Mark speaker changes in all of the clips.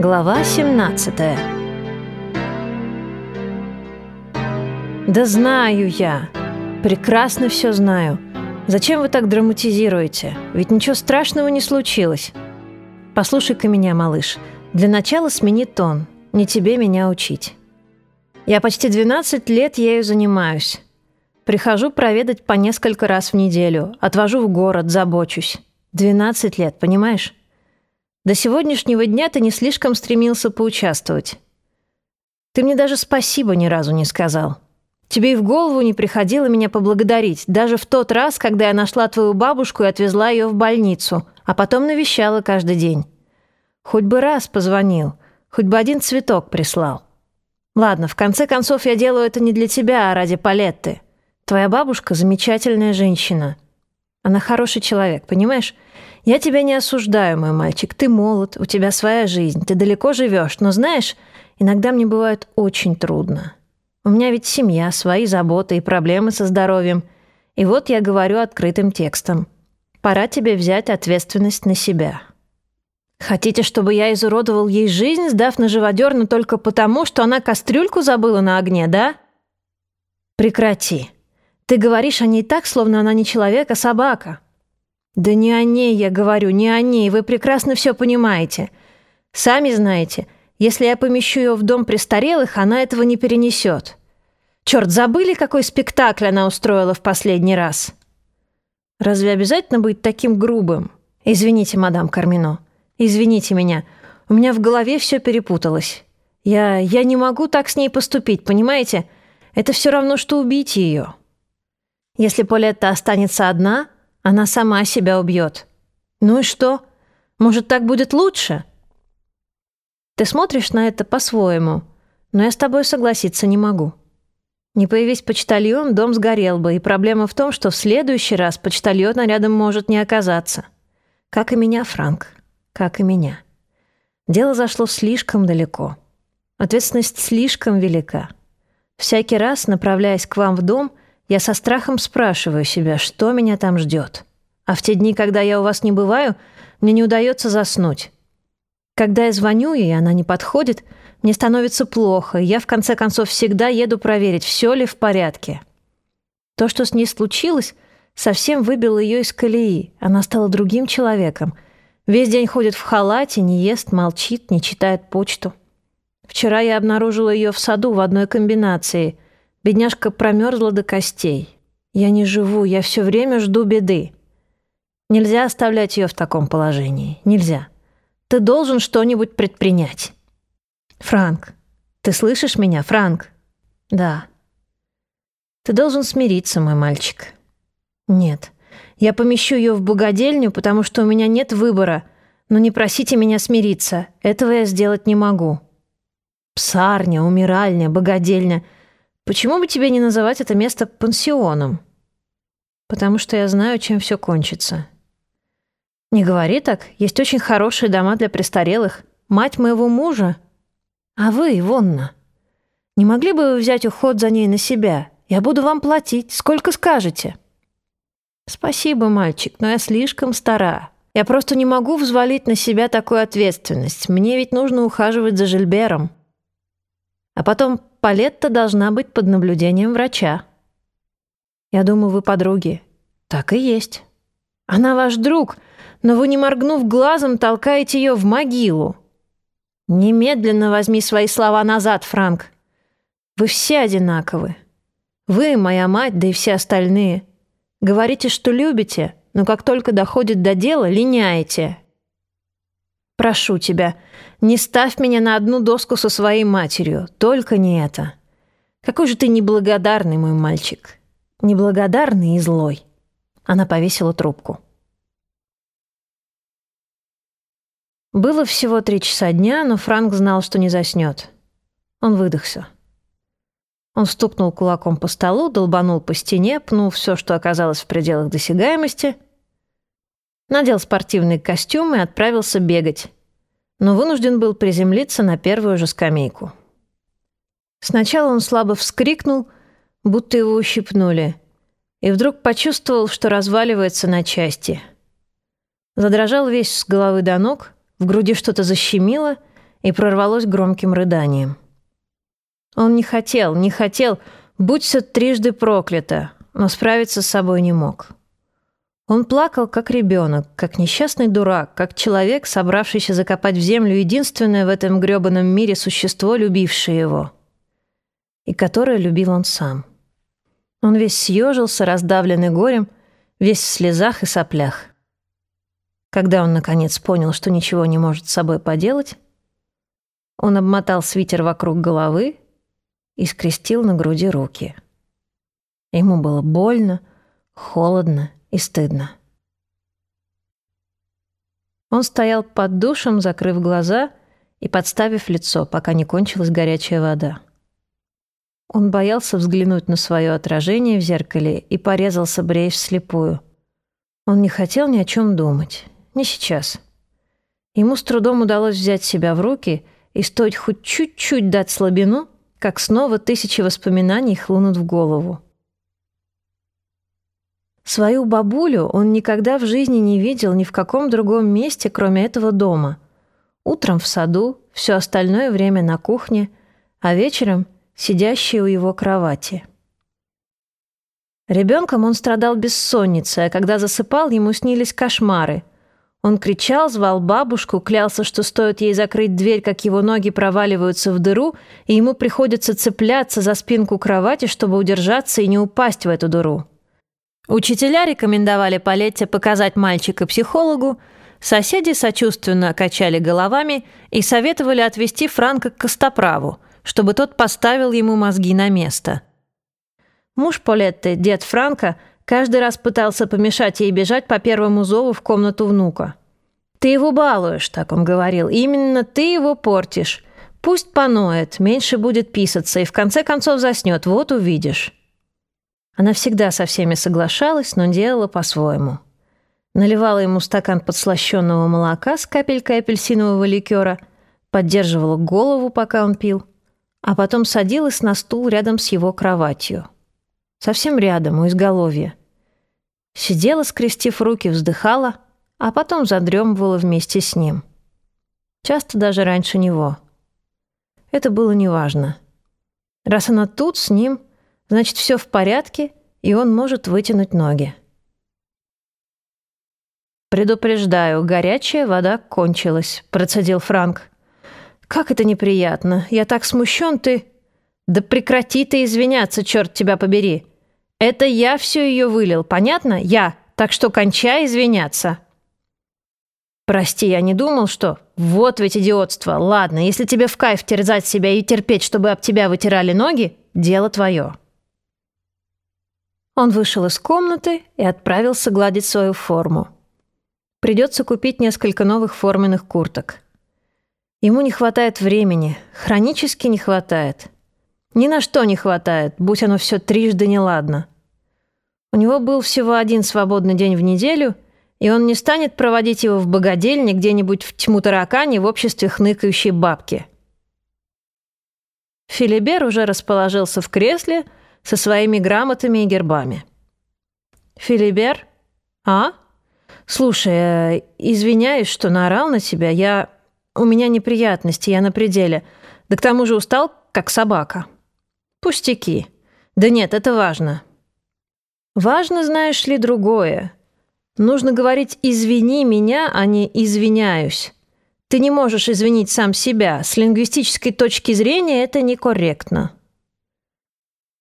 Speaker 1: Глава 17 Да знаю я. Прекрасно все знаю. Зачем вы так драматизируете? Ведь ничего страшного не случилось. Послушай-ка меня, малыш. Для начала смени тон. Не тебе меня учить. Я почти 12 лет ею занимаюсь. Прихожу проведать по несколько раз в неделю. Отвожу в город, забочусь. 12 лет, понимаешь? До сегодняшнего дня ты не слишком стремился поучаствовать. Ты мне даже спасибо ни разу не сказал. Тебе и в голову не приходило меня поблагодарить, даже в тот раз, когда я нашла твою бабушку и отвезла ее в больницу, а потом навещала каждый день. Хоть бы раз позвонил, хоть бы один цветок прислал. Ладно, в конце концов я делаю это не для тебя, а ради Палетты. Твоя бабушка замечательная женщина. Она хороший человек, понимаешь? Я тебя не осуждаю, мой мальчик. Ты молод, у тебя своя жизнь, ты далеко живешь. Но знаешь, иногда мне бывает очень трудно. У меня ведь семья, свои заботы и проблемы со здоровьем. И вот я говорю открытым текстом. Пора тебе взять ответственность на себя. Хотите, чтобы я изуродовал ей жизнь, сдав на живодерну только потому, что она кастрюльку забыла на огне, да? Прекрати. Ты говоришь о ней так, словно она не человек, а собака. Да не о ней я говорю, не о ней, вы прекрасно все понимаете. Сами знаете, если я помещу ее в дом престарелых, она этого не перенесет. Черт, забыли, какой спектакль она устроила в последний раз? Разве обязательно быть таким грубым? Извините, мадам Кармино. Извините меня. У меня в голове все перепуталось. Я... я не могу так с ней поступить, понимаете? Это все равно, что убить ее. Если Полетта останется одна, она сама себя убьет. Ну и что? Может, так будет лучше? Ты смотришь на это по-своему, но я с тобой согласиться не могу. Не появись почтальон, дом сгорел бы, и проблема в том, что в следующий раз почтальона рядом может не оказаться. Как и меня, Франк. Как и меня. Дело зашло слишком далеко. Ответственность слишком велика. Всякий раз, направляясь к вам в дом, я со страхом спрашиваю себя, что меня там ждет. А в те дни, когда я у вас не бываю, мне не удается заснуть. Когда я звоню ей, она не подходит, мне становится плохо, и я в конце концов всегда еду проверить, все ли в порядке. То, что с ней случилось, совсем выбило ее из колеи. Она стала другим человеком. Весь день ходит в халате, не ест, молчит, не читает почту. Вчера я обнаружила ее в саду в одной комбинации — Бедняжка промерзла до костей. Я не живу, я все время жду беды. Нельзя оставлять ее в таком положении. Нельзя. Ты должен что-нибудь предпринять. Франк, ты слышишь меня, Франк? Да. Ты должен смириться, мой мальчик. Нет. Я помещу ее в богадельню, потому что у меня нет выбора. Но не просите меня смириться. Этого я сделать не могу. Псарня, умиральня, богадельня — Почему бы тебе не называть это место пансионом? Потому что я знаю, чем все кончится. Не говори так. Есть очень хорошие дома для престарелых. Мать моего мужа. А вы, Ивонна, не могли бы вы взять уход за ней на себя? Я буду вам платить, сколько скажете. Спасибо, мальчик, но я слишком стара. Я просто не могу взвалить на себя такую ответственность. Мне ведь нужно ухаживать за Жильбером. А потом Палетта должна быть под наблюдением врача. Я думаю, вы подруги. Так и есть. Она ваш друг, но вы, не моргнув глазом, толкаете ее в могилу. Немедленно возьми свои слова назад, Франк. Вы все одинаковы. Вы, моя мать, да и все остальные. Говорите, что любите, но как только доходит до дела, линяете. Прошу тебя, не ставь меня на одну доску со своей матерью. Только не это. Какой же ты неблагодарный, мой мальчик. Неблагодарный и злой. Она повесила трубку. Было всего три часа дня, но Франк знал, что не заснет. Он выдохся. Он стукнул кулаком по столу, долбанул по стене, пнул все, что оказалось в пределах досягаемости — надел спортивный костюм и отправился бегать, но вынужден был приземлиться на первую же скамейку. Сначала он слабо вскрикнул, будто его ущипнули, и вдруг почувствовал, что разваливается на части. Задрожал весь с головы до ног, в груди что-то защемило, и прорвалось громким рыданием. Он не хотел, не хотел, будь все трижды проклято, но справиться с собой не мог. Он плакал, как ребенок, как несчастный дурак, как человек, собравшийся закопать в землю единственное в этом грёбаном мире существо, любившее его. И которое любил он сам. Он весь съежился, раздавленный горем, весь в слезах и соплях. Когда он, наконец, понял, что ничего не может с собой поделать, он обмотал свитер вокруг головы и скрестил на груди руки. Ему было больно, холодно и стыдно. Он стоял под душем, закрыв глаза и подставив лицо, пока не кончилась горячая вода. Он боялся взглянуть на свое отражение в зеркале и порезался брешь вслепую. Он не хотел ни о чем думать. Не сейчас. Ему с трудом удалось взять себя в руки и стоить хоть чуть-чуть дать слабину, как снова тысячи воспоминаний хлынут в голову. Свою бабулю он никогда в жизни не видел ни в каком другом месте, кроме этого дома. Утром в саду, все остальное время на кухне, а вечером сидящей у его кровати. Ребенком он страдал бессонницей, а когда засыпал, ему снились кошмары. Он кричал, звал бабушку, клялся, что стоит ей закрыть дверь, как его ноги проваливаются в дыру, и ему приходится цепляться за спинку кровати, чтобы удержаться и не упасть в эту дыру. Учителя рекомендовали Палетте показать мальчика психологу, соседи сочувственно качали головами и советовали отвезти Франка к Костоправу, чтобы тот поставил ему мозги на место. Муж Полетты, дед Франка, каждый раз пытался помешать ей бежать по первому зову в комнату внука. «Ты его балуешь», — так он говорил, — «именно ты его портишь. Пусть поноет, меньше будет писаться и в конце концов заснет, вот увидишь». Она всегда со всеми соглашалась, но делала по-своему. Наливала ему стакан подслащенного молока с капелькой апельсинового ликера, поддерживала голову, пока он пил, а потом садилась на стул рядом с его кроватью. Совсем рядом, у изголовья. Сидела, скрестив руки, вздыхала, а потом задремывала вместе с ним. Часто даже раньше него. Это было неважно. Раз она тут, с ним — Значит, все в порядке, и он может вытянуть ноги. «Предупреждаю, горячая вода кончилась», — процедил Франк. «Как это неприятно. Я так смущен, ты...» «Да прекрати ты извиняться, черт тебя побери. Это я все ее вылил, понятно? Я. Так что кончай извиняться». «Прости, я не думал, что...» «Вот ведь идиотство. Ладно, если тебе в кайф терзать себя и терпеть, чтобы об тебя вытирали ноги, дело твое». Он вышел из комнаты и отправился гладить свою форму. Придется купить несколько новых форменных курток. Ему не хватает времени, хронически не хватает. Ни на что не хватает, будь оно все трижды неладно. У него был всего один свободный день в неделю, и он не станет проводить его в богадельне где-нибудь в тьму таракани в обществе хныкающей бабки. Филибер уже расположился в кресле – со своими грамотами и гербами. «Филибер? А? Слушай, э, извиняюсь, что наорал на тебя. Я... У меня неприятности, я на пределе. Да к тому же устал, как собака». «Пустяки. Да нет, это важно». «Важно, знаешь ли, другое. Нужно говорить «извини меня», а не «извиняюсь». Ты не можешь извинить сам себя. С лингвистической точки зрения это некорректно.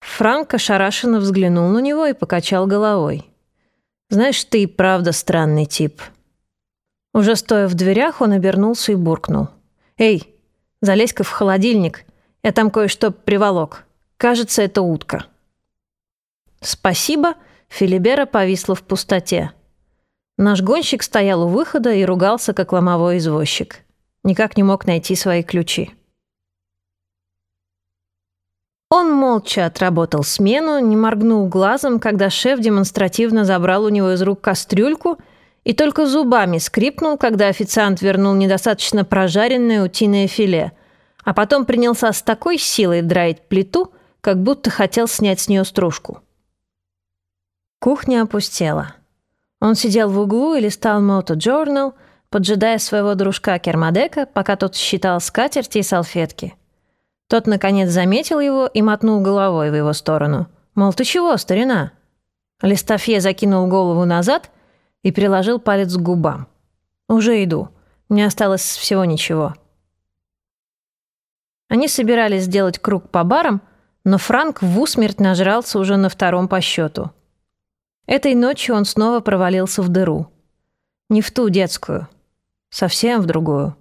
Speaker 1: Франк ошарашенно взглянул на него и покачал головой. «Знаешь, ты и правда странный тип». Уже стоя в дверях, он обернулся и буркнул. «Эй, залезь-ка в холодильник, я там кое-что приволок. Кажется, это утка». «Спасибо», Филибера повисла в пустоте. Наш гонщик стоял у выхода и ругался, как ломовой извозчик. Никак не мог найти свои ключи. Он молча отработал смену, не моргнул глазом, когда шеф демонстративно забрал у него из рук кастрюльку и только зубами скрипнул, когда официант вернул недостаточно прожаренное утиное филе, а потом принялся с такой силой драить плиту, как будто хотел снять с нее стружку. Кухня опустела. Он сидел в углу и листал Moto Journal, поджидая своего дружка Кермадека, пока тот считал скатерти и салфетки. Тот, наконец, заметил его и мотнул головой в его сторону. Мол, ты чего, старина? Листофье закинул голову назад и приложил палец к губам. «Уже иду. Мне осталось всего ничего». Они собирались сделать круг по барам, но Франк в усмерть нажрался уже на втором по счету. Этой ночью он снова провалился в дыру. Не в ту детскую, совсем в другую.